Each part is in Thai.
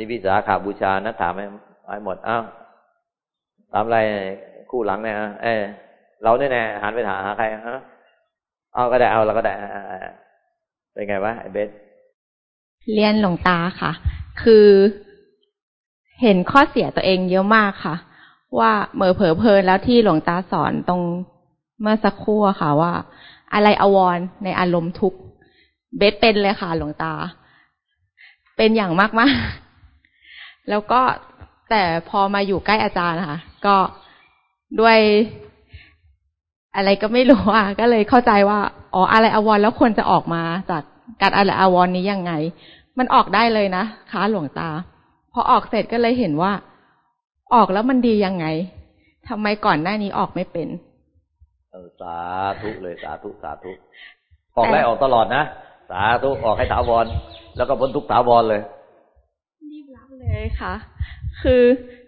นี้วิสาขาบูชานะถามให้ให้หมดอ้าวถามอะไรคู่หลังเนี่ยเออเราเนี่ยแน่หันไปหามหาใครฮะเอาก็ได้เอาเราก็ได้เป็นไงวะไอ้เบสเรียนหลวงตาค่ะ คือเห็นข้อเสียตัวเองเยอะมากค่ะ ว่าเมื่อเผลอเพลินแล้วที่หลวงตาสอนตรงเมื่อสักครู่ค่ะว่า อะไรอววรในอารมณ์ทุกเบสเป็นเลยค่ะ หลวงตา เป็นอย่างมากมาก แล้วก็แต่พอมาอยู่ใกล้อาจารย์ค่ะก็ด้วยอะไรก็ไม่รู้อะก็เลยเข้าใจว่า อ๋ออะไรอววรแล้วควรจะออกมาจากการอะไรอววรนี้ยังไง มันออกได้เลยนะคะหลวงตา พอออกเสร็จก็เลยเห็นว่า ออกแล้วมันดียังไงทำไมก่อนหน้านี้ออกไม่เป็น เออสาธุเลยสาธุสาธุออกได้ออกตลอดนะสาธุออกให้ถาวรแล้วก็พ้นทุกถาวรเลยรีบรับ เลยค่ะ คือ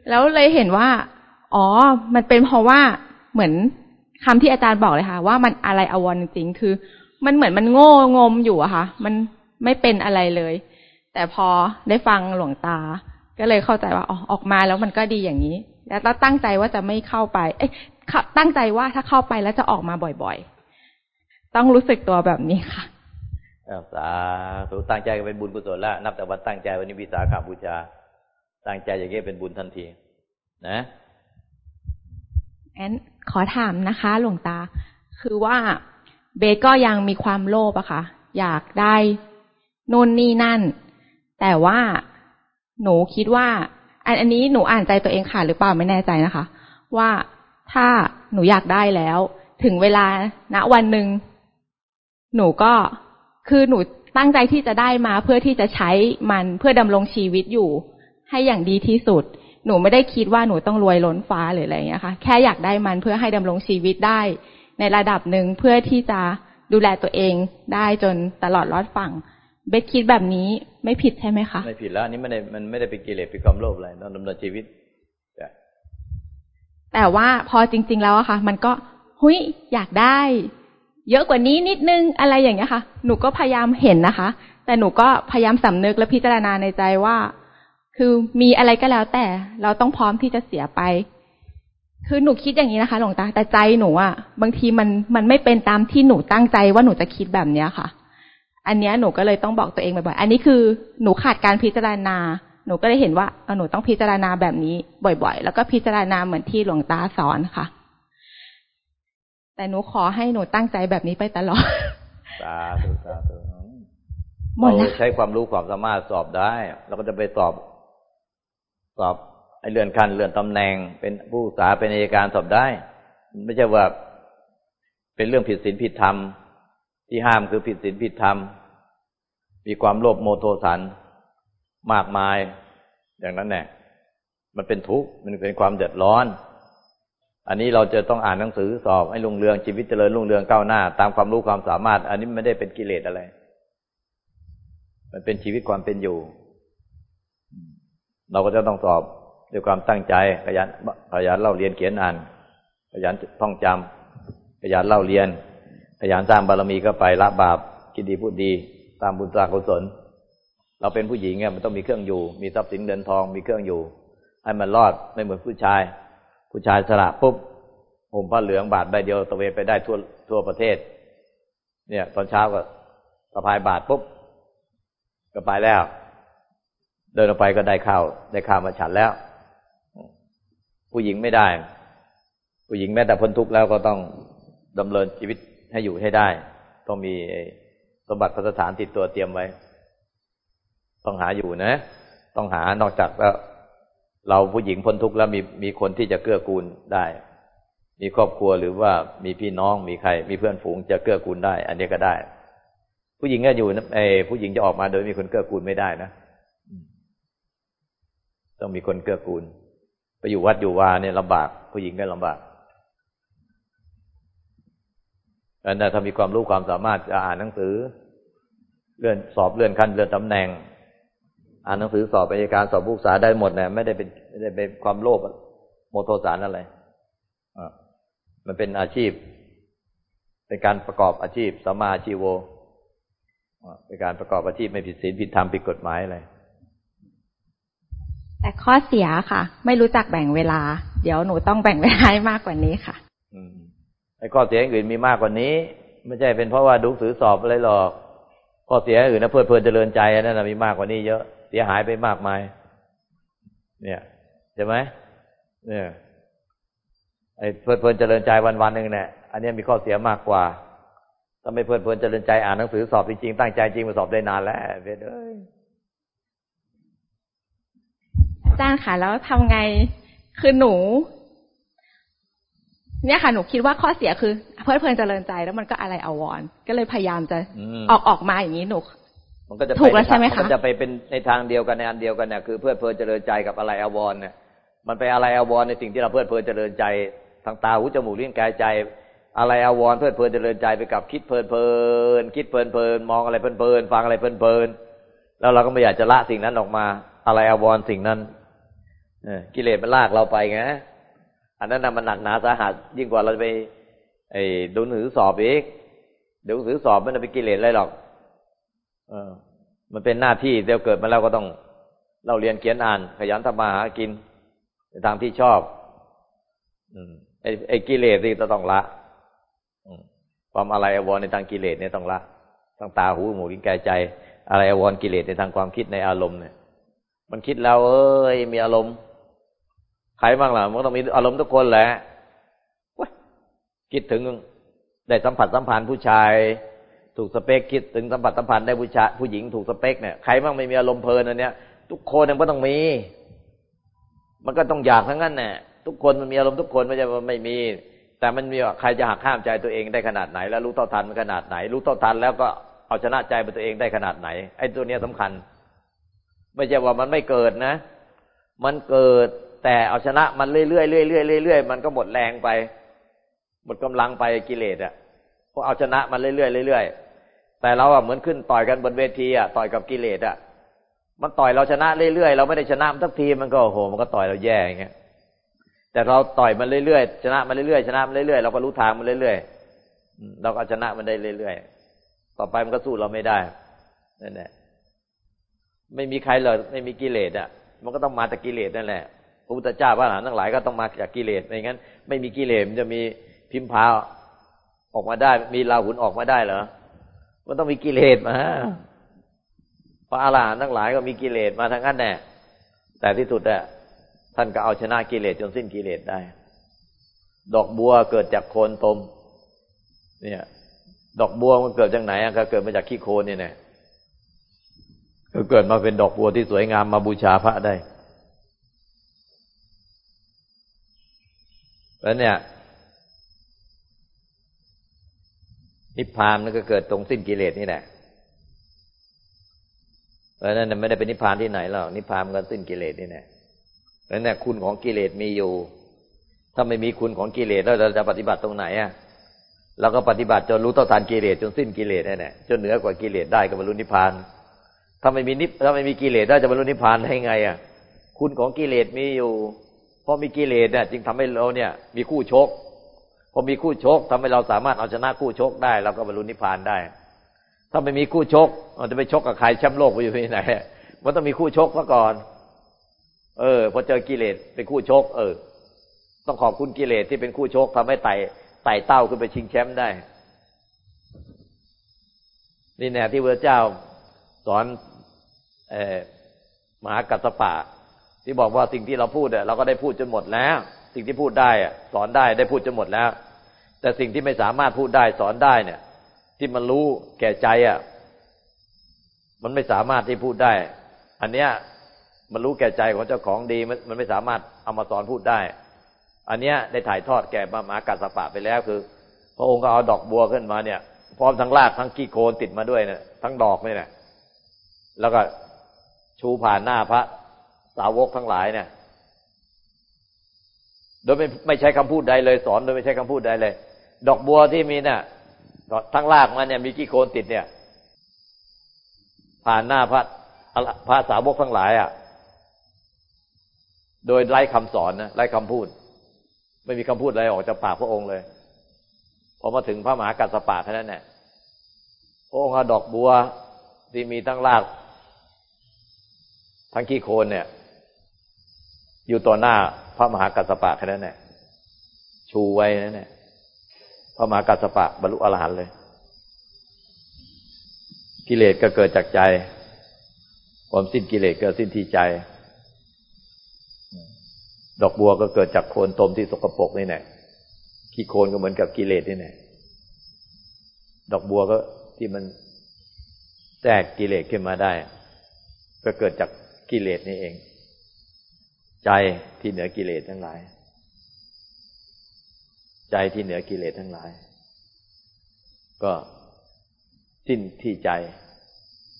แล้วเลยเห็นว่า อ๋อ มันเป็นเพราะว่าเหมือนคำที่อาจารย์บอกเลยค่ะ ว่ามันอะไรอววรจริงๆคือ มันเหมือนมันโง่งมอยู่อะค่ะ มันไม่เป็นอะไรเลย แต่พอได้ฟังหลวงตา ก็เลยเข้าใจว่าอ๋อออกมาแล้วมันก็ดีอย่างนี้ แล้วตั้งใจว่าจะไม่เข้าไป เอ้ยตั้งใจว่าถ้าเข้าไปแล้วจะออกมาบ่อยๆ ต้องรู้สึกตัวแบบนี้ค่ะสาธุตั้งใจเป็นบุญกุศลแล้วนับแต่วันตั้งใจวันนี้วิสาขาบูชา ตั้งใจอย่างนี้เป็นบุญทันที นะแอนขอถามนะคะ หลวงตา คือว่าเบสก็ยังมีความโลภอะค่ะ อยากได้นู่นนี่นั่น แต่ว่าหนูคิดว่าอันนี้หนูอ่านใจตัวเองค่ะหรือเปล่าไม่แน่ใจนะคะ ว่าถ้าหนูอยากได้แล้ว ถึงเวลาณวันหนึ่งหนูก็คือหนูตั้งใจที่จะได้มาเพื่อที่จะใช้มันเพื่อดำรงชีวิตอยู่ ให้อย่างดีที่สุด หนูไม่ได้คิดว่าหนูต้องรวยล้นฟ้าหรืออะไรอย่างเงี้ยค่ะแค่อยากได้มันเพื่อให้ดำรงชีวิตได้ ในระดับหนึ่งเพื่อที่จะดูแลตัวเองได้จนตลอดรอดฝั่งเบสคิดแบบนี้ไม่ผิดใช่ไหมคะไม่ผิดแล้วนี่ไม่ได้มันไม่ได้เป็นกิเลสเป็นความโลภอะไรต้องดำเนินชีวิตแต่ว่าพอจริง ๆ แล้วอะค่ะ มันก็หุยอยากได้ เยอะกว่านี้นิดนึงอะไรอย่างเงี้ยค่ะ หนูก็พยายามเห็นนะคะ แต่หนูก็พยายามสำนึกและพิจารณาในใจว่า คือมีอะไรก็แล้วแต่ เราต้องพร้อมที่จะเสียไป คือหนูคิดอย่างนี้นะคะ หลวงตาแต่ใจหนูอะบางทีมันมันไม่เป็นตามที่หนูตั้งใจว่าหนูจะคิดแบบเนี้ยค่ะ อันนี้หนูก็เลยต้องบอกตัวเองบ่อยๆอันนี้คือหนูขาดการพิจารณา หนูก็เลยเห็นว่าหนูต้องพิจารณาแบบนี้บ่อย ๆ แล้วก็พิจารณาเหมือนที่หลวงตาสอนค่ะ แต่หนูขอให้หนูตั้งใจแบบนี้ไปตลอดสาธุสาธุหมดแล้วใช้ความรู้ความสามารถสอบได้ เราก็จะไปสอบ สอบไอ้เลื่อนขั้นเลื่อนตำแหน่ง เป็นผู้สาเป็นอัยการสอบได้ ไม่ใช่ว่าเป็นเรื่องผิดศีลผิดธรรม ที่ห้ามคือผิดศีลผิดธรรม มีความโลภโมโทสันมากมาย อย่างนั้นแหละมันเป็นทุกข์มันเป็นความเดือดร้อน อันนี้เราจะต้องอ่านหนังสือสอบให้ลุงเรืองชีวิตเจริญลุงเรืองก้าวหน้า ตามความรู้ความสามารถ อันนี้ไม่ได้เป็นกิเลสอะไร มันเป็นชีวิตความเป็นอยู่ เราก็จะต้องสอบด้วยความตั้งใจขยันขยันเล่าเรียนเขียนอ่าน ขยันท่องจำขยันเล่าเรียน ขยันสร้างบารมีก็ไปละบาปคิดดีพูดดี ตามบุญตากุศล เราเป็นผู้หญิงเนี่ยมันต้องมีเครื่องอยู่ มีทรัพย์สินเงินทองมีเครื่องอยู่ ให้มันรอดไม่เหมือนผู้ชาย ผู้ชายสละปุ๊บห่มผ้าเหลืองบาทใบเดียวตะเวนไปได้ทั่วทั่วประเทศ เนี่ย ตอนเช้าก็สะพายบาทปุ๊บก็ไปแล้ว เดินออกไปก็ได้ข้าวได้ข้าวมาฉันแล้ว ผู้หญิงไม่ได้ ผู้หญิงแม้แต่พ้นทุกข์แล้วก็ต้องดำเนินชีวิตให้อยู่ให้ได้ ต้องมีสมบัติพัสถานติดตัวเตรียมไว้ ต้องหาอยู่นะ ต้องหานอกจากแล้วเราผู้หญิงพ้นทุกข์แล้วมีมีคนที่จะเกื้อกูลได้ มีครอบครัวหรือว่ามีพี่น้องมีใคร มีเพื่อนฝูงจะเกื้อกูลได้ อันนี้ก็ได้ ผู้หญิงก็อยู่ไอ้ผู้หญิงจะออกมาโดยมีคนเกื้อกูลไม่ได้นะ ต้องมีคนเกื้อกูล ไปอยู่วัดอยู่วาเนี่ยลำบาก ผู้หญิงก็ลำบากอันนั้นถ้ามีความรู้ความสามารถจะอ่านหนังสือ เลื่อนสอบเลื่อนขั้นเลื่อนตำแหน่ง อ่านหนังสือสอบอัยการสอบผู้ษาได้หมดเนี่ยไม่ได้เป็นไม่ได้เป็นความโลภโมโทสารอะไรอ่ามันเป็นอาชีพ เป็นการประกอบอาชีพสมาชีโวเป็นการประกอบอาชีพไม่ผิดศีลผิดธรรมผิดกฎหมายอะไร แต่ข้อเสียค่ะ ไม่รู้จักแบ่งเวลา เดี๋ยวหนูต้องแบ่งเวลาให้มากกว่านี้ค่ะ อืมไอ้ข้อเสียอื่นมีมากกว่านี้ ไม่ใช่เป็นเพราะว่าดูสือสอบอะไรหรอก ข้อเสียอื่นนะเพลิดเพลินเจริญใจนั่นนะมีมากกว่านี้เยอะเสียหายไปมากมาย เนี่ยใช่ไหมเนี่ยไอ้เพลิดเพลินเจริญใจวันวันหนึ่งเนี่ยอันนี้มีข้อเสียมากกว่าถ้าไม่เพลิดเพลินเจริญใจอ่านหนังสือสอบจริงๆตั้งใจจริงมาสอบได้นานแล้วเพื่อนเอ้ย อา จารย์ค่ะแล้วทำไงคือหนู เนี่ยค่ะ หนูคิดว่าข้อเสียคือ เพลิดเพลินเจริญใจแล้วมันก็อะไรอาวรณ์ก็เลยพยายามจะมออกออกมาอย่างนี้หนูมันก็จะถูกแล้วใช่ไหมคะนก็จะไปเป็นในทางเดียวกันในอันเดียวกันเนี่ยคือเพลิดเพลินเจริญใจกับอะไรอาวรณ์เนี่ยมันไปอะไรอาวรณ์ในสิ่งที่เราเพลิดเพลินเจริญใจทางตาหูจมูกลิ้นกายใจ อะไรอาวรณ์เพลิดเพลินเจริญใจไปกับคิดเพลินเพลินคิดเพลินเพลินมองอะไรเพลินเพลินฟังอะไรเพลินเพลินแล้วเราก็ไม่อยากจะละสิ่งนั้นออกมา อะไรอาวรณ์สิ่งนั้นเออ กิเลสมันลากเราไปไงอันนั้นนะมันหนักหนาสาหัสยิ่งกว่าเราจะไปไอ้ดูหนังสือสอบอีกดูหนังสือสอบมันจะเป็นกิเลสอะไรหรอก เออ มันเป็นหน้าที่เดี๋ยวเกิดมาแล้วก็ต้อง เราเรียนเขียนอ่าน ขยันทำมาหากินในทางที่ชอบ อืมไอ้ไอ้กิเลสนี่เราต้องละความอะไรอววรในทางกิเลสเนี่ยต้องละทั้งตาหูจมูกลิ้นกายใจ อะไรอววรกิเลสในทางความคิดในอารมณ์เนี่ย มันคิดแล้ว เอ้ยมีอารมณ์ ใครบ้างล่ะ มันต้องมีอารมณ์ทุกคนแหละคิดถึงได้สัมผัสสัมพันธ์ผู้ชาย ถูกสเปคคิดถึงสัมผัสสัมพันธ์ได้ผู้ชายผู้หญิงถูกสเปคเนี่ยใครบ้างไม่มีอารมณ์เพลินอันเนี้ย ทุกคนมันก็ต้องมี มันก็ต้องอยากทั้งนั้นแหละทุกคนมันมีอารมณ์ทุกคนไม่ใช่ว่าไม่มี แต่มันมีว่าใครจะหักข้ามใจตัวเองได้ขนาดไหน แล้วรู้เท่าทันมันขนาดไหน รู้เท่าทันแล้วก็เอาชนะใจมันตัวเองได้ขนาดไหน ไอ้ตัวเนี้ยสำคัญ ไม่ใช่ว่ามันไม่เกิดนะ มันเกิด แต่เอาชนะมันเรื่อยๆเรื่อยๆเรื่อยๆมันก็หมดแรงไป หมดกำลังไปกิเลสอะเพราะเอาชนะมันเรื่อยๆเรื่อยๆแต่เราอะเหมือนขึ้นต่อยกันบนเวทีอะต่อยกับกิเลสอะมันต่อยเราชนะเรื่อยๆเราไม่ได้ชนะมันสักทีมันก็โอ้โหมันก็ต่อยเราแย่อย่างเงี้ยแต่เราต่อยมันเรื่อยๆชนะมันเรื่อยๆชนะมันเรื่อยๆเราก็รู้ทางมันเรื่อยๆเราก็ชนะมันได้เรื่อยๆต่อไปมันก็สู้เราไม่ได้นั่นแหละไม่มีใครเลยไม่มีกิเลสอะ มันก็ต้องมาจากกิเลสนั่นแหละ พระพุทธเจ้าพระอรหันต์ทั้งหลายก็ต้องมาจากกิเลสไม่งั้น ไม่มีกิเลสมันจะมีพิมพาออกมาได้ มีลาหุนออกมาได้เหรอมันต้องมีกิเลสมาพระอรหันต์ทั้งหลายก็มีกิเลสมาทั้งนั้นแน่แต่ที่สุดอะท่านก็เอาชนะกิเลสจนสิ้นกิเลสได้ ดอกบัวเกิดจากโคนตม เนี่ย ดอกบัวมันเกิดจากไหนอะก็เกิดมาจากขี้โคลนนี่แน่ก็เกิดมาเป็นดอกบัวที่สวยงามมาบูชาพระได้ แล้วเนี่ย นิพพานมันก็เกิดตรงสิ้นกิเลสนี่แหละเพราะนั้นไม่ได้เป็นนิพพานที่ไหนหรอกนิพพานมันก็สิ้นกิเลสนี่แหละแล้วเนี่ยคุณของกิเลสมีอยู่ ถ้าไม่มีคุณของกิเลสแล้วเราจะปฏิบัติตรงไหนอะเราก็ปฏิบัติจนรู้เท่าทานกิเลสจนสิ้นกิเลสนั่นแหละจนเหนือกว่ากิเลสได้ก็บรรลุนิพพาน ถ้าไม่มีนิพถ้าไม่มีกิเลสได้จะบรรลุนิพพานได้ไงอะ คุณของกิเลสมีอยู่ เพราะมีกิเลสเนี่ยจึงทำให้เราเนี่ย มีคู่ชกพอมีคู่ชกทำให้เราสามารถเอาชนะคู่ชกได้เราก็บรรลุนิพพานได้ ถ้าไม่มีคู่ชกเราจะไปชกกับใครแชมป์โลกไปอยู่ที่ไหนมันต้องมีคู่ชกซะก่อน เออ พอเจอกิเลสเป็นคู่ชก เออ ต้องขอบคุณกิเลสที่เป็นคู่ชกทำให้ไต่ไต่เต้าขึ้นไปชิงแชมป์ได้ นี่แน่ที่พระเจ้าสอนเออมหากัสสปะ ที่บอกว่าสิ่งที่เราพูดเราก็ได้พูดจนหมดแล้ว สิ่งที่พูดได้สอนได้ได้พูดจนหมดแล้ว แต่สิ่งที่ไม่สามารถพูดได้สอนได้เนี่ย ที่มันรู้แก่ใจอะ มันไม่สามารถที่พูดได้ อันเนี้ยมันรู้แก่ใจของเจ้าของดีมันไม่สามารถเอามาสอนพูดได้ อันเนี้ยได้ถ่ายทอดแก่มหากัสปะไปแล้วคือ พระองค์ก็เอาดอกบัวขึ้นมาเนี่ย พร้อมทั้งรากทั้งกี้โคนติดมาด้วยเนี่ยทั้งดอกเนี่แหละแล้วก็ชูผ่านหน้าพระ สาวกทั้งหลายเนี่ย โดยไม่ไม่ใช้คำพูดใดเลย สอนโดยไม่ใช้คำพูดใดเลย ดอกบัวที่มีเนี่ยทั้งรากมันเนี่ยมีกี่โคนติดเนี่ย ผ่านหน้าพระพระสาวกทั้งหลาย อะ โดยไร้คำสอนนะไร้คำพูด ไม่มีคำพูดอะไรออกจากปากพระองค์เลยพอมาถึงพระมหากัสสปะเท่นั้นแหละพระองค์เอาดอกบัวที่มีทั้งรากทั้งขี้โคนเนี่ย อยู่ต่อหน้าพระมหากัสสปะแค่นั้นแหละชูไว้นั่นแหละพระมหากัสสปะบรรลุอรหันต์เลย กิเลสก็เกิดจากใจ ความสิ้นกิเลสเกิดสิ้นที่ใจ ดอกบัวก็เกิดจากโคนตมที่สกปรกนี่แหละขี้โคนก็เหมือนกับกิเลสนี่แหละดอกบัวก็ที่มันแทรกกิเลสขึ้นมาได้ ก็เกิดจากกิเลสนี่เอง ใจที่เหนือกิเลสทั้งหลาย ใจที่เหนือกิเลสทั้งหลาย ก็สิ้นที่ใจ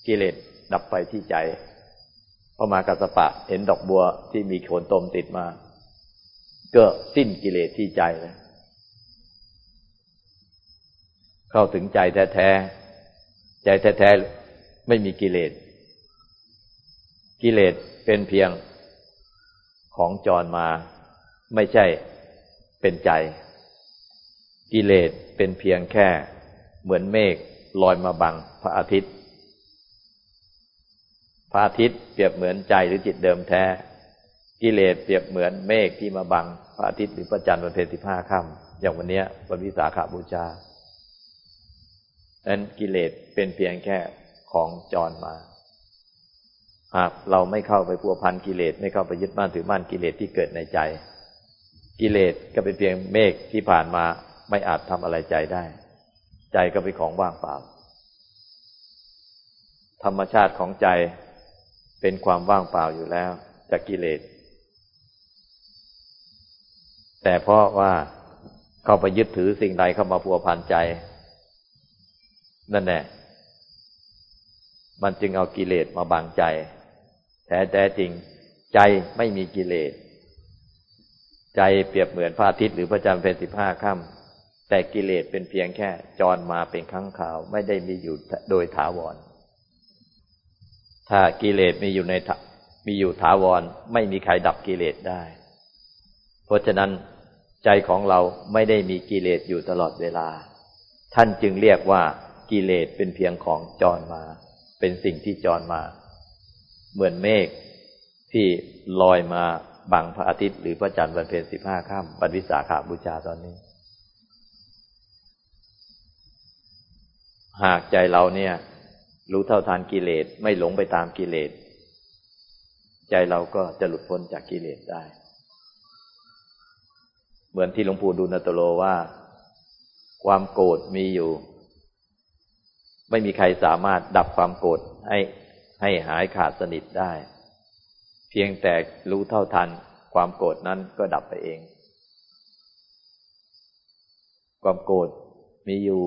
กิเลสดับไปที่ใจพอมากัสปะเห็นดอกบัวที่มีโคนตมติดมา ก็สิ้นกิเลสที่ใจเลยเข้าถึงใจแท้ๆใจแท้ๆไม่มีกิเลสกิเลสเป็นเพียง ของจรมา ไม่ใช่เป็นใจ กิเลสเป็นเพียงแค่ เหมือนเมฆลอยมาบังพระอาทิตย์ พระอาทิตย์เปรียบเหมือนใจหรือจิตเดิมแท้ กิเลสเปรียบเหมือนเมฆที่มาบังพระอาทิตย์หรือพระจันทร์วันเพ็ญสิบห้าค่ำอย่างวันนี้วันวิสาขาบูชานั้นกิเลสเป็นเพียงแค่ของจรมา หากเราไม่เข้าไปพัวพันกิเลสไม่เข้าไปยึดมั่นถือมั่นกิเลสที่เกิดในใจ กิเลสก็เป็นเพียงเมฆที่ผ่านมาไม่อาจทำอะไรใจได้ ใจก็เป็นของว่างเปล่า ธรรมชาติของใจเป็นความว่างเปล่าอยู่แล้ว จากกิเลส แต่เพราะว่าเข้าไปยึดถือสิ่งใดเข้ามาพัวพันใจ นั่นแหละมันจึงเอากิเลสมาบังใจ ท้แต่จริง ใจไม่มีกิเลส ใจเปรียบเหมือนพระอาทิตย์หรือพระจันทร์เป็นสิบห้าค่ำแต่กิเลสเป็นเพียงแค่ จรมาเป็นครั้งข่าว ไม่ได้มีอยู่โดยถาวร ถ้ากิเลสมีอยู่ในมีอยู่ถาวร ไม่มีใครดับกิเลสได้ เพราะฉะนั้นใจของเราไม่ได้มีกิเลสอยู่ตลอดเวลา ท่านจึงเรียกว่ากิเลสเป็นเพียงของจรมา เป็นสิ่งที่จรมา เหมือนเมฆที่ลอยมาบังพระอาทิตย์หรือพระจันทร์วันเพ็ญสิบห้าค่ำปันวิสาขาบูชาตอนนี้ หากใจเราเนี่ย รู้เท่าทานกิเลสไม่หลงไปตามกิเลส ใจเราก็จะหลุดพ้นจากกิเลสได้ เหมือนที่หลวงปู่ดูลตโลว่า ความโกรธมีอยู่ ไม่มีใครสามารถดับความโกรธให้ ให้หายขาดสนิทได้ เพียงแต่รู้เท่าทันความโกรธนั้นก็ดับไปเอง ความโกรธมีอยู่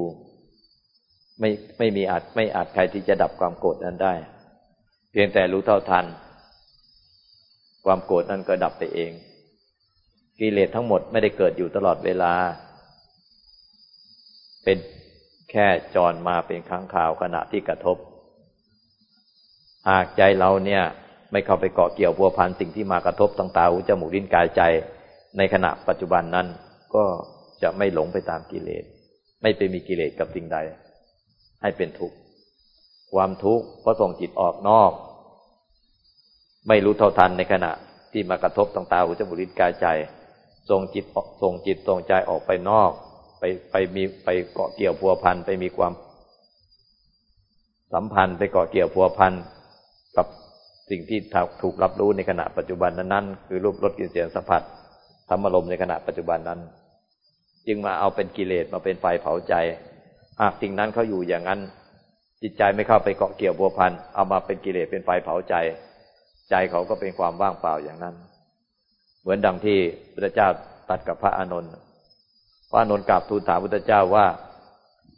ไม่ไม่มีอาจไม่อาจใครที่จะดับความโกรธนั้นได้ เพียงแต่รู้เท่าทัน ความโกรธนั้นก็ดับไปเอง กิเลสทั้งหมดไม่ได้เกิดอยู่ตลอดเวลา เป็นแค่จรมาเป็นครั้งข่าวขณะที่กระทบ หากใจเราเนี่ย ไม่เข้าไปเกาะเกี่ยวพัวพันสิ่งที่มากระทบต่างตาหูจมูกลิ้นกายใจ ในขณะปัจจุบันนั้นก็จะไม่หลงไปตามกิเลส ไม่ไปมีกิเลสกับสิ่งใด ให้เป็นทุกข์ความทุกข์เพราะส่งจิตออกนอก ไม่รู้เท่าทันในขณะที่มากระทบต่างตาหูจมูกลิ้นกายใจส่งจิตส่งจิตส่งใจออกไปนอก ไปไปมีไปเกาะเกี่ยวพัวพันไปมีความ สัมพันธ์ไปเกาะเกี่ยวพัวพัน กับสิ่งที่ถูกรับรู้ในขณะปัจจุบันนั้นๆคือรูปรสกลิ่นเสียงสัมผัสธรรมลมในขณะปัจจุบันนั้น จึงมาเอาเป็นกิเลสมาเป็นไฟเผาใจ หากสิ่งนั้นเขาอยู่อย่างนั้น จิตใจไม่เข้าไปเกาะเกี่ยวพัวพันเอามาเป็นกิเลสเป็นไฟเผาใจ ใจเขาก็เป็นความว่างเปล่าอย่างนั้น เหมือนดังที่พระเจ้าตัดกับพระอานนท์พระอานนท์กราบทูลถามพุทธเจ้าว่า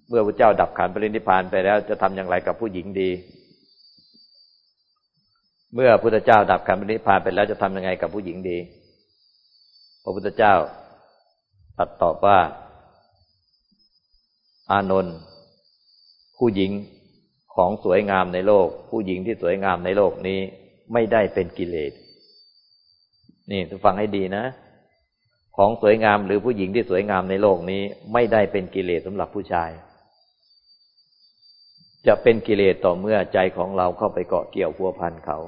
เมื่อพระเจ้าดับขันปรินิพานไปแล้วจะทำอย่างไรกับผู้หญิงดี เมื่อพุทธเจ้าดับขันปรินิพานไปแล้วจะทำยังไงกับผู้หญิงดี พระพุทธเจ้าตัดตอบว่า อานนท์ผู้หญิงของสวยงามในโลก ผู้หญิงที่สวยงามในโลกนี้ไม่ได้เป็นกิเลส นี่ทุกฟังให้ดีนะ ของสวยงามหรือผู้หญิงที่สวยงามในโลกนี้ ไม่ได้เป็นกิเลสสำหรับผู้ชาย จะเป็นกิเลสต่อเมื่อใจของเราเข้าไปเกาะเกี่ยวพัวพันเขา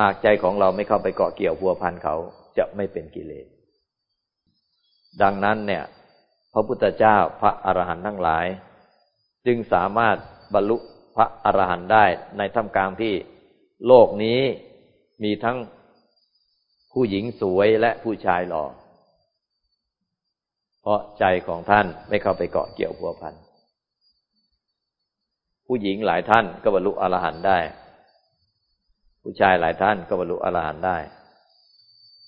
หากใจของเราไม่เข้าไปเกาะเกี่ยวพัวพันเขาจะไม่เป็นกิเลส ดังนั้นเนี่ย พระพุทธเจ้าพระอรหันต์ทั้งหลาย จึงสามารถบรรลุพระอรหันต์ได้ในท่ามกลางที่โลกนี้มีทั้งผู้หญิงสวยและผู้ชายหล่อ เพราะใจของท่านไม่เข้าไปเกาะเกี่ยวพัวพัน ผู้หญิงหลายท่านก็บรรลุอรหันต์ได้ ผู้ชายหลายท่านก็บรรลุอรหันต์ได้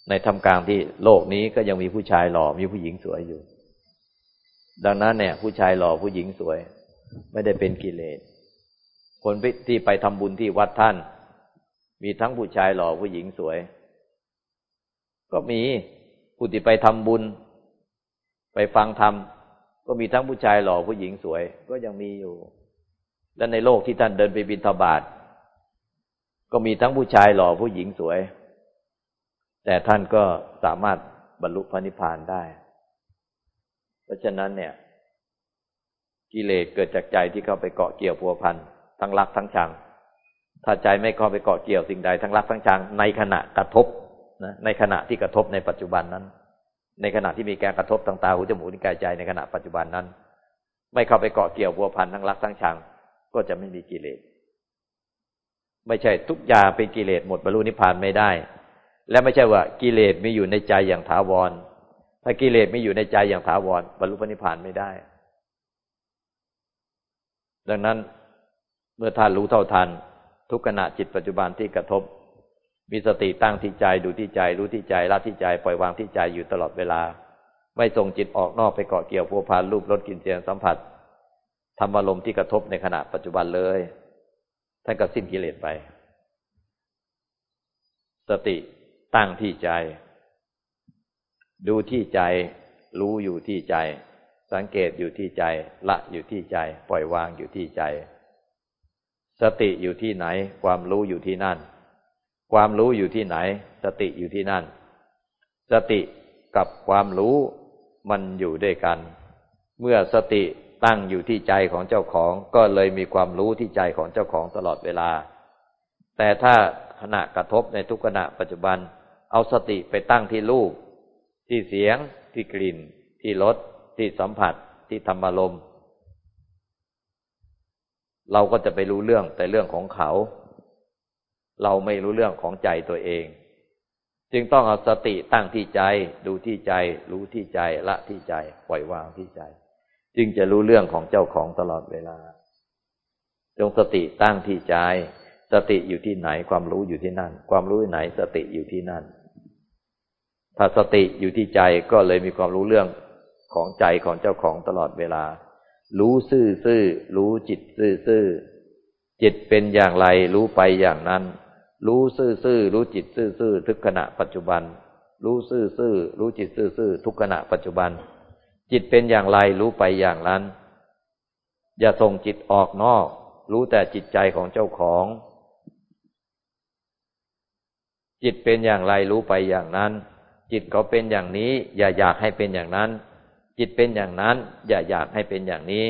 ในทำกลางที่โลกนี้ก็ยังมีผู้ชายหล่อมีผู้หญิงสวยอยู่ ดังนั้นเนี่ย ผู้ชายหล่อผู้หญิงสวย ไม่ได้เป็นกิเลสคนที่ไปทำบุญที่วัดท่าน มีทั้งผู้ชายหล่อผู้หญิงสวย ก็มีผู้ที่ไปทำบุญ ไปฟังธรรมก็มีทั้งผู้ชายหล่อผู้หญิงสวย ก็ยังมีอยู่ และในโลกที่ท่านเดินไปบินทบาท ก็มีทั้งผู้ชายหล่อผู้หญิงสวย แต่ท่านก็สามารถบรรลุพระนิพพานได้ เพราะฉะนั้นเนี่ย กิเลสเกิดจากใจที่เข้าไปเกาะเกี่ยวพัวพันทั้งรักทั้งชัง ถ้าใจไม่เข้าไปเกาะเกี่ยวสิ่งใดทั้งรักทั้งชัง ในขณะกระทบนะในขณะที่กระทบในปัจจุบันนั้น ในขณะที่มีการกระทบทางตาหูจมูกนิ้วกายใจในขณะปัจจุบันนั้น ไม่เข้าไปเกาะเกี่ยวพัวพันทั้งรักทั้งชัง ก็จะไม่มีกิเลส ไม่ใช่ทุกอย่างเป็นกิเลสหมดบรรลุนิพพานไม่ได้ และไม่ใช่ว่ากิเลสมีอยู่ในใจอย่างถาวร ถ้ากิเลสไม่อยู่ในใจอย่างถาวรบรรลุนิพพานไม่ได้ ดังนั้นเมื่อท่านรู้เท่าทัน ทุกขณะจิตปัจจุบันที่กระทบ มีสติตั้งที่ใจดูที่ใจ รู้ที่ใจละที่ใจปล่อยวางที่ใจอยู่ตลอดเวลา ไม่ส่งจิตออกนอกไปเกาะเกี่ยวพัวพันรูปรสกลิ่นเสียงสัมผัส ทำอารมณ์ที่กระทบในขณะปัจจุบันเลย ท่านก็สิ้นกิเลสไป สติตั้งที่ใจ ดูที่ใจ รู้อยู่ที่ใจ สังเกตอยู่ที่ใจ ละอยู่ที่ใจ ปล่อยวางอยู่ที่ใจ สติอยู่ที่ไหน ความรู้อยู่ที่นั่น ความรู้อยู่ที่ไหน สติอยู่ที่นั่น สติกับความรู้มันอยู่ด้วยกัน เมื่อสติ ตั้งอยู่ที่ใจของเจ้าของ ก็เลยมีความรู้ที่ใจของเจ้าของตลอดเวลา แต่ถ้าขณะกระทบในทุกขณะปัจจุบัน เอาสติไปตั้งที่รูป ที่เสียง ที่กลิ่น ที่รสที่สัมผัส ที่ธรรมารมเราก็จะไปรู้เรื่องแต่เรื่องของเขา เราไม่รู้เรื่องของใจตัวเอง จึงต้องเอาสติตั้งที่ใจ ดูที่ใจ รู้ที่ใจ ละที่ใจ ปล่อยวางที่ใจ จึงจะรู้เรื่องของเจ้าของตลอดเวลา จงสติตั้งที่ใจ สติอยู่ที่ไหนความรู้อยู่ที่นั่น ความรู้ไหนสติอยู่ที่นั่น ถ้าสติอยู่ที่ใจก็เลยมีความรู้เรื่องของใจของเจ้าของตลอดเวลา รู้ซื่อซื่อรู้จิตซื่อซื่อจิตเป็นอย่างไรรู้ไปอย่างนั้น รู้ซื่อๆรู้จิตซื่อๆทุกขณะปัจจุบัน รู้ซื่อๆรู้จิตซื่อๆทุกขณะปัจจุบัน จิตเป็นอย่างไรรู้ไปอย่างนั้น อย่าส่งจิตออกนอก รู้แต่จิตใจของเจ้าของ จิตเป็นอย่างไรรู้ไปอย่างนั้น จิตเขาเป็นอย่างนี้ อย่าอยากให้เป็นอย่างนั้น จิตเป็นอย่างนั้น อย่าอยากให้เป็นอย่างนี้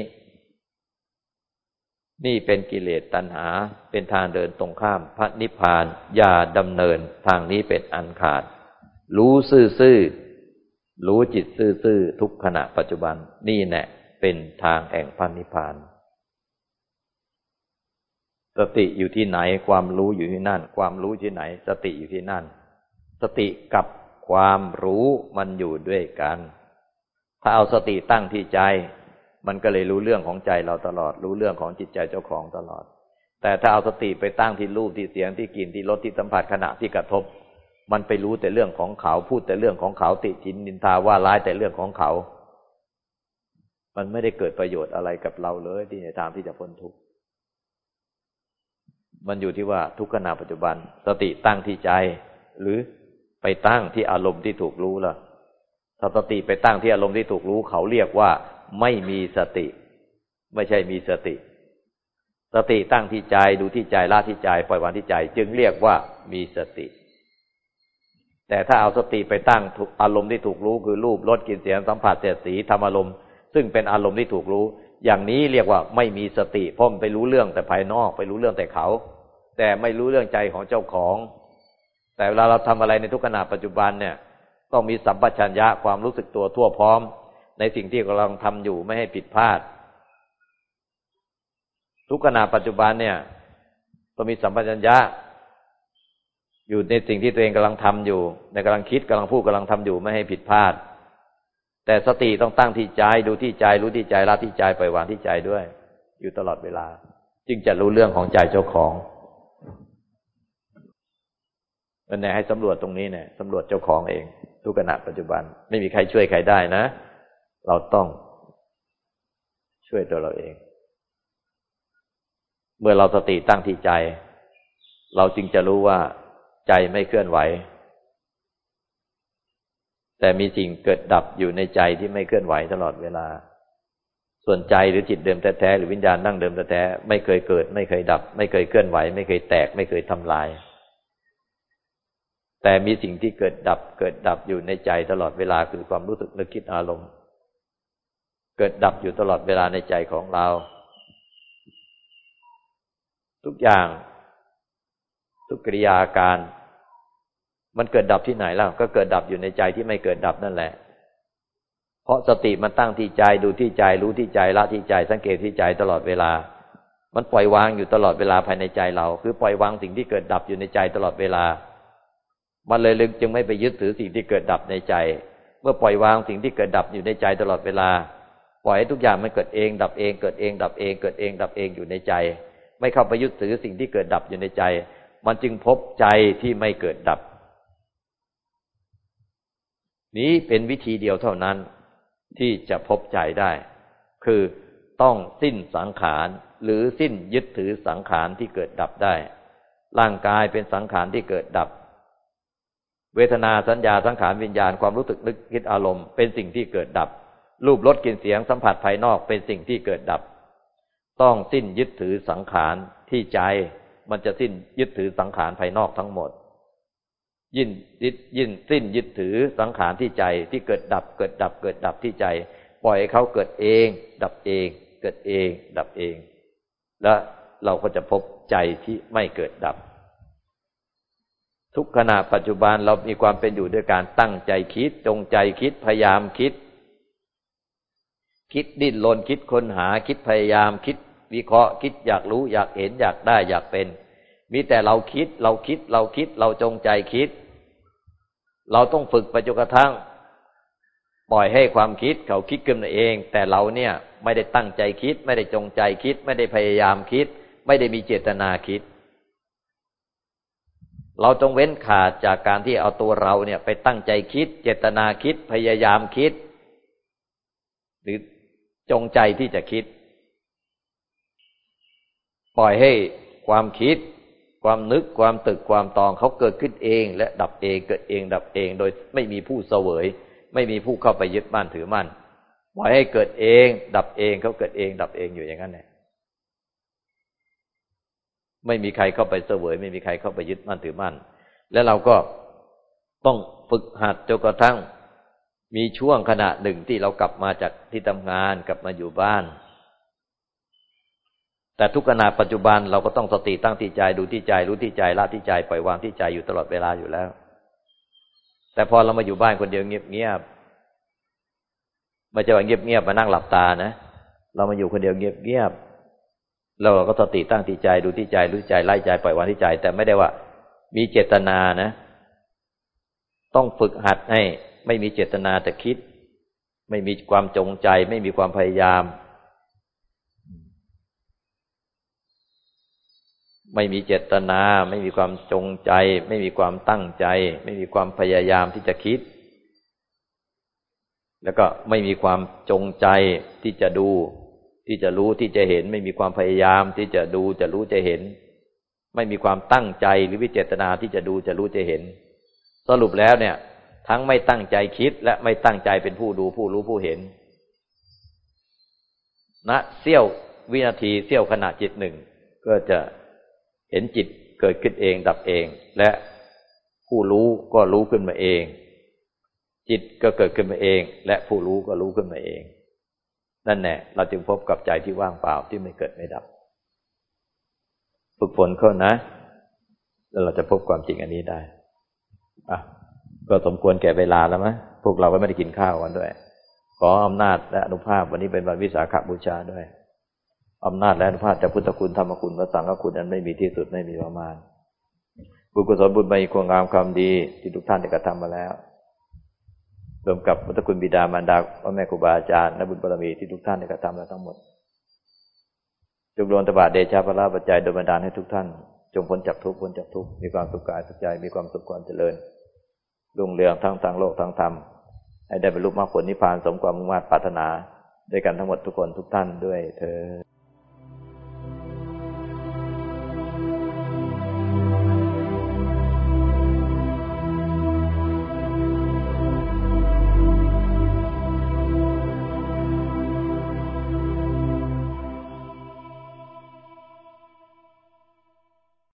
นี่เป็นกิเลสตัณหา เป็นทางเดินตรงข้ามพระนิพพาน อย่าดำเนินทางนี้เป็นอันขาด รู้ซื่อๆ รู้จิตซื่อๆทุกขณะปัจจุบันนี่แน่เป็นทางแห่งพระนิพพานสติอยู่ที่ไหนความรู้อยู่ที่นั่น ความรู้ที่ไหน สติอยู่ที่นั่น สติกับความรู้มันอยู่ด้วยกัน ถ้าเอาสติตั้งที่ใจ มันก็เลยรู้เรื่องของใจเราตลอด รู้เรื่องของจิตใจเจ้าของตลอด แต่ถ้าเอาสติไปตั้งที่รูปที่เสียงที่กลิ่นที่รสที่สัมผัสขณะที่กระทบ มันไปรู้แต่เรื่องของเขา พูดแต่เรื่องของเขาติจินนินทาว่าร้ายแต่เรื่องของเขา มันไม่ได้เกิดประโยชน์อะไรกับเราเลยที่ในทางที่จะพ้นทุกข์มันอยู่ที่ว่าทุกขณะปัจจุบัน สติตั้งที่ใจ หรือไปตั้งที่อารมณ์ที่ถูกรู้ล่ะถ้าสติไปตั้งที่อารมณ์ที่ถูกรู้ เขาเรียกว่าไม่มีสติ ไม่ใช่มีสติ สติตั้งที่ใจดูที่ใจละที่ใจ ปล่อยวางที่ใจ จึงเรียกว่ามีสติ แต่ถ้าเอาสติไปตั้งอารมณ์ที่ถูกรู้คือรูปรสกลิ่นเสียงสัมผัสเสียสีธรรมอารมณ์ ซึ่งเป็นอารมณ์ที่ถูกรู้ อย่างนี้เรียกว่าไม่มีสติเพราะมันไปรู้เรื่องแต่ภายนอกไปรู้เรื่องแต่เขา แต่ไม่รู้เรื่องใจของเจ้าของ แต่เวลาเราทำอะไรในทุกขณะปัจจุบันเนี่ยต้องมีสัมปชัญญะความรู้สึกตัวทั่วพร้อม ในสิ่งที่กำลังทำอยู่ไม่ให้ผิดพลาด ทุกขณะปัจจุบันเนี่ยต้องมีสัมปชัญญะ อยู่ในสิ่งที่ตัวเองกำลังทำอยู่ ในกำลังคิดกำลังพูดกำลังทำอยู่ไม่ให้ผิดพลาด แต่สติต้องตั้งที่ใจดูที่ใจรู้ที่ใจละที่ใจปล่อยวางที่ใจด้วย อยู่ตลอดเวลา จึงจะรู้เรื่องของใจเจ้าของนั่นแหละให้สำรวจตรงนี้เนี่ยสำรวจเจ้าของเอง ทุกขณะปัจจุบัน ไม่มีใครช่วยใครได้นะ เราต้องช่วยตัวเราเอง เมื่อเราสติตั้งที่ใจ เราจึงจะรู้ว่า ใจไม่เคลื่อนไหว แต่มีสิ่งเกิดดับอยู่ในใจที่ไม่เคลื่อนไหวตลอดเวลา ส่วนใจหรือจิตเดิมแท้ๆหรือวิญญาณนั่งเดิมแท้ๆไม่เคยเกิด ไม่เคยดับ ไม่เคยเคลื่อนไหว ไม่เคยแตก ไม่เคยทำลาย แต่มีสิ่งที่เกิดดับ เกิดดับอยู่ในใจตลอดเวลาคือความรู้สึกนึกคิดอารมณ์ เกิดดับอยู่ตลอดเวลาในใจของเรา ทุกอย่าง ทุกกิริยาการ มันเกิดดับที่ไหนล่ะ ก็เกิดดับอยู่ในใจที่ไม่เกิดดับนั่นแหละ เพราะสติมันตั้งที่ใจดูที่ใจรู้ที่ใจละที่ใจ สังเกตที่ใจตลอดเวลา มันปล่อยวางอยู่ตลอดเวลาภายในใจเรา คือปล่อยวางสิ่งที่เกิดดับอยู่ในใจตลอดเวลา มันเลยลึกจึงไม่ไปยึดถือสิ่งที่เกิดดับในใจ เมื่อปล่อยวางสิ่งที่เกิดดับอยู่ในใจตลอดเวลา ปล่อยให้ทุกอย่างมันเกิดเองดับเองเกิดเองดับเองเกิดเองดับเองอยู่ในใจ ไม่เข้าไปยึดถือสิ่งที่เกิดดับอยู่ในใจ มันจึงพบใจที่ไม่เกิดดับ นี้เป็นวิธีเดียวเท่านั้น ที่จะพบใจได้ คือต้องสิ้นสังขารหรือสิ้นยึดถือสังขารที่เกิดดับได้ ร่างกายเป็นสังขารที่เกิดดับ เวทนาสัญญาสังขารวิญญาณความรู้สึกนึกคิดอารมณ์เป็นสิ่งที่เกิดดับ รูปรสกลิ่นเสียงสัมผัสภายนอกเป็นสิ่งที่เกิดดับ ต้องสิ้นยึดถือสังขารที่ใจ มันจะสิ้นยึดถือสังขารภายนอกทั้งหมด ยินยิดยินสิ้นยึดถือสังขารที่ใจที่เกิดดับ เกิดดับ เกิดดับที่ใจ ปล่อยให้เขาเกิดเอง ดับเอง เกิดเอง ดับเอง และเราก็จะพบใจที่ไม่เกิดดับ ทุกขณะปัจจุบันเรามีความเป็นอยู่ด้วยการตั้งใจคิดจงใจคิดพยายามคิด คิดดิ้นรนคิดค้นหาคิดพยายามคิด วิเคราะห์คิดอยากรู้อยากเห็นอยากได้อยากเป็น มีแต่เราคิดเราคิดเราคิดเราจงใจคิด เราต้องฝึกไปจนกระทั่ง ปล่อยให้ความคิดเขาคิดขึ้นมาเอง แต่เราเนี่ยไม่ได้ตั้งใจคิด ไม่ได้จงใจคิด ไม่ได้พยายามคิด ไม่ได้มีเจตนาคิด เราจงเว้นขาดจากการที่เอาตัวเราเนี่ย ไปตั้งใจคิด เจตนาคิด พยายามคิด หรือจงใจที่จะคิด ปล่อยให้ความคิด ความนึกความตึกความตองเขาเกิดขึ้นเอง และดับเองเกิดเองดับเอง โดยไม่มีผู้เสวย ไม่มีผู้เข้าไปยึดมั่นถือมั่นปล่อยให้เกิดเอง ดับเองเขาเกิดเอง ดับเองอยู่อย่างนั้นแหละไม่มีใครเข้าไปเสวย ไม่มีใครเข้าไปยึดมั่นถือมั่น และเราก็ต้องฝึกหัดจนกระทั่ง มีช่วงขณะหนึ่งที่เรากลับมาจากที่ทำงานกลับมาอยู่บ้าน แต่ทุกขณะปัจจุบันเราก็ต้องสติตั้งที่ใจดูที่ใจรู้ที่ใจละที่ใจปล่อยวางที่ใจอยู่ตลอดเวลาอยู่แล้ว แต่พอเรามาอยู่บ้านคนเดียวเงียบๆไม่ใช่ว่าเงียบๆมานั่งหลับตานะเรามาอยู่คนเดียวเงียบๆเราก็สติตั้งที่ใจดูที่ใจรู้ใจไล่ใจปล่อยวางที่ใจ แต่ไม่ได้ว่า มีเจตนานะ ต้องฝึกหัดให้ ไม่มีเจตนาแต่คิด ไม่มีความจงใจ ไม่มีความพยายาม ไม่มีเจตนา ไม่มีความจงใจ ไม่มีความตั้งใจ ไม่มีความพยายามที่จะคิด แล้วก็ไม่มีความจงใจที่จะดู ที่จะรู้ที่จะเห็น ไม่มีความพยายามที่จะดูจะรู้จะเห็น ไม่มีความตั้งใจหรือวิเจตนาที่จะดูจะรู้จะเห็น สรุปแล้วเนี่ย ทั้งไม่ตั้งใจคิด และไม่ตั้งใจเป็นผู้ดูผู้รู้ผู้เห็นณนะเสี้ยววินาทีเสี้ยวขณะจิตหนึ่งก็จะ เห็นจิตเกิดขึ้นเองดับเอง และผู้รู้ก็รู้ขึ้นมาเอง จิตก็เกิดขึ้นมาเอง และผู้รู้ก็รู้ขึ้นมาเอง นั่นแน่เราจึงพบกับใจที่ว่างเปล่าที่ไม่เกิดไม่ดับ ฝึกฝนเข้านะ แล้วเราจะพบความจริงอันนี้ได้อะก็สมควรแก่เวลาแล้วมั้ยพวกเราก็ไม่ได้กินข้าวกันด้วย ขออำนาจและอนุภาพวันนี้เป็นวันวิสาขบูชาด้วย อำนาจและอนุภาพจากพุทธคุณธรรมคุณพระสังฆคุณนั้นไม่มีที่สุดไม่มีประมาณ บุญกุศลบุญบารมีความงามความดีที่ทุกท่านได้กระทำมาแล้วรวมกับพุทธคุณบิดามารดาพ่อแม่ครูบาอาจารย์และบุญบารมีที่ทุกท่านได้กระทำมาทั้งหมดจงรวนตบาเดชาพระราปัจจัยโดยบันดาลให้ทุกท่าน จงพ้นจากทุกพ้นจากทุกมีความสุขกายสุขใจมีความสุขความเจริญรุ่งเรืองทั้งทางโลกทั้งธรรมให้ได้บรรลุมรรคผลนิพพานสมความมุ่งมั่นปรารถนา ด้วยกันทั้งหมดทุกคนทุกท่านด้วยเธอ